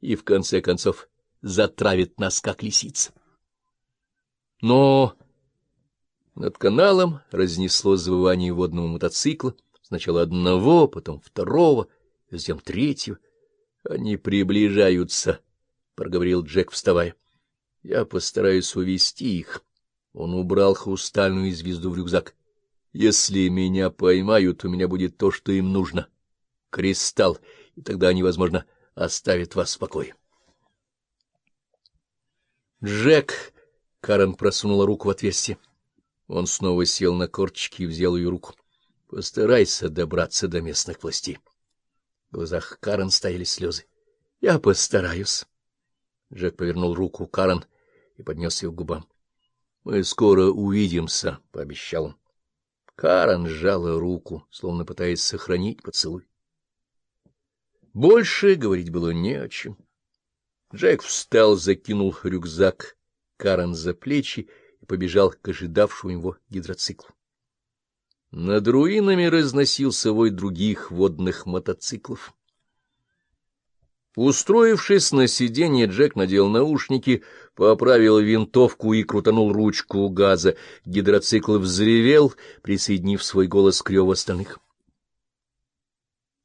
и, в конце концов, затравит нас, как лисица. Но над каналом разнесло завывание водного мотоцикла, сначала одного, потом второго, затем третьего. — Они приближаются, — проговорил Джек, вставая. — Я постараюсь увести их. Он убрал хрустальную звезду в рюкзак. — Если меня поймают, у меня будет то, что им нужно. Кристалл, и тогда они, возможно, оставят вас в покое. Джек! — Карен просунула руку в отверстие. Он снова сел на корточки и взял ее руку. — Постарайся добраться до местных властей. В глазах Карен стояли слезы. — Я постараюсь. Джек повернул руку Карен и поднес ее к губам. — Мы скоро увидимся, — пообещал он. Карен сжала руку, словно пытаясь сохранить поцелуй. Больше говорить было не о чем. Джек встал, закинул рюкзак Карен за плечи и побежал к ожидавшему его гидроциклу. Над руинами разносился вой других водных мотоциклов. Устроившись на сиденье, Джек надел наушники, поправил винтовку и крутанул ручку газа. Гидроцикл взревел, присоединив свой голос к реву остальных.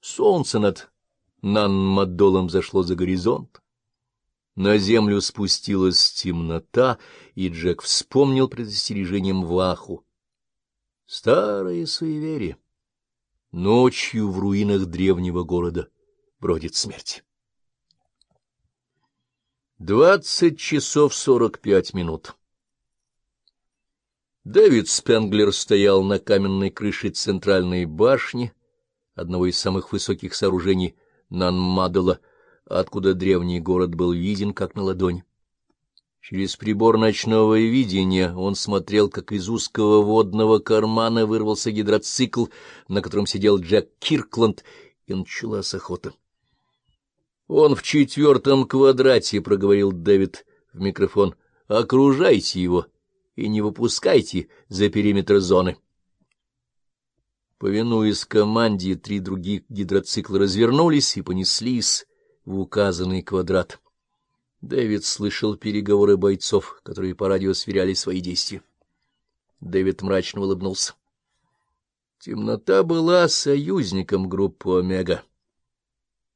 Солнце над Нанмадолом зашло за горизонт. На землю спустилась темнота, и Джек вспомнил предостережением Ваху. Старые суеверие. Ночью в руинах древнего города бродит смерть. Двадцать часов сорок пять минут. Дэвид Спенглер стоял на каменной крыше центральной башни, одного из самых высоких сооружений Нанмадала, откуда древний город был виден как на ладони. Через прибор ночного видения он смотрел, как из узкого водного кармана вырвался гидроцикл, на котором сидел Джек Киркланд, и началась охота. — Он в четвертом квадрате, — проговорил Дэвид в микрофон. — Окружайте его и не выпускайте за периметр зоны. Повинуясь команде, три других гидроцикла развернулись и понеслись в указанный квадрат. Дэвид слышал переговоры бойцов, которые по радио сверяли свои действия. Дэвид мрачно улыбнулся. Темнота была союзником группы «Омега».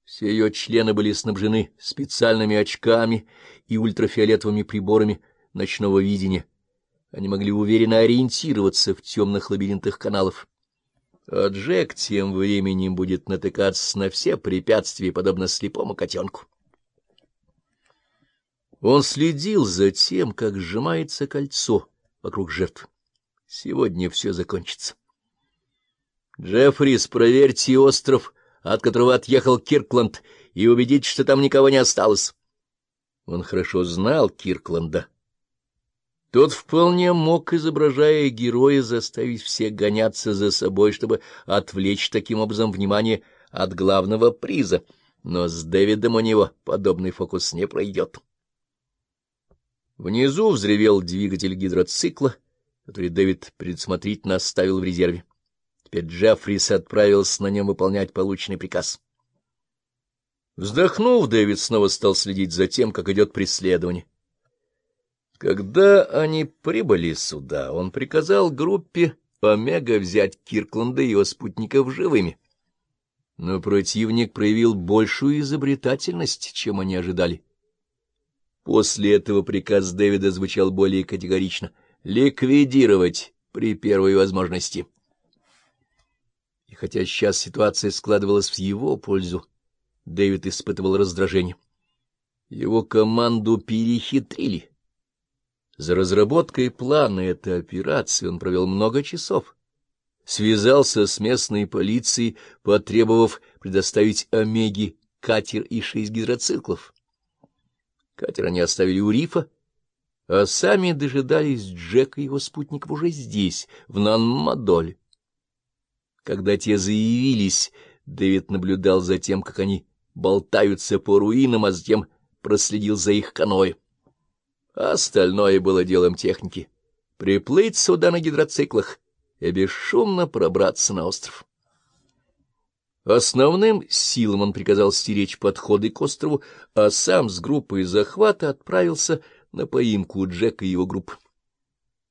Все ее члены были снабжены специальными очками и ультрафиолетовыми приборами ночного видения. Они могли уверенно ориентироваться в темных лабиринтах каналов. А Джек тем временем будет натыкаться на все препятствия, подобно слепому котенку. Он следил за тем, как сжимается кольцо вокруг жертв. Сегодня все закончится. Джеффрис, проверьте остров, от которого отъехал Киркланд, и убедитесь, что там никого не осталось. Он хорошо знал Киркланда. Тот вполне мог, изображая героя, заставить всех гоняться за собой, чтобы отвлечь таким образом внимание от главного приза, но с Дэвидом у него подобный фокус не пройдет. Внизу взревел двигатель гидроцикла, который Дэвид предусмотрительно оставил в резерве. Теперь Джеффрис отправился на нем выполнять полученный приказ. Вздохнув, Дэвид снова стал следить за тем, как идет преследование. Когда они прибыли сюда, он приказал группе Омега взять Киркланда и его спутников живыми. Но противник проявил большую изобретательность, чем они ожидали. После этого приказ Дэвида звучал более категорично — ликвидировать при первой возможности. И хотя сейчас ситуация складывалась в его пользу, Дэвид испытывал раздражение. Его команду перехитрили. За разработкой плана этой операции он провел много часов. Связался с местной полицией, потребовав предоставить Омеге катер и шесть гидроциклов. Катер они оставили у рифа, а сами дожидались Джека и его спутников уже здесь, в Нанмадоле. Когда те заявились, Дэвид наблюдал за тем, как они болтаются по руинам, а затем проследил за их каноэ. Остальное было делом техники. Приплыть сюда на гидроциклах и бесшумно пробраться на остров. Основным силам он приказал стеречь подходы к острову, а сам с группой захвата отправился на поимку Джека и его группы.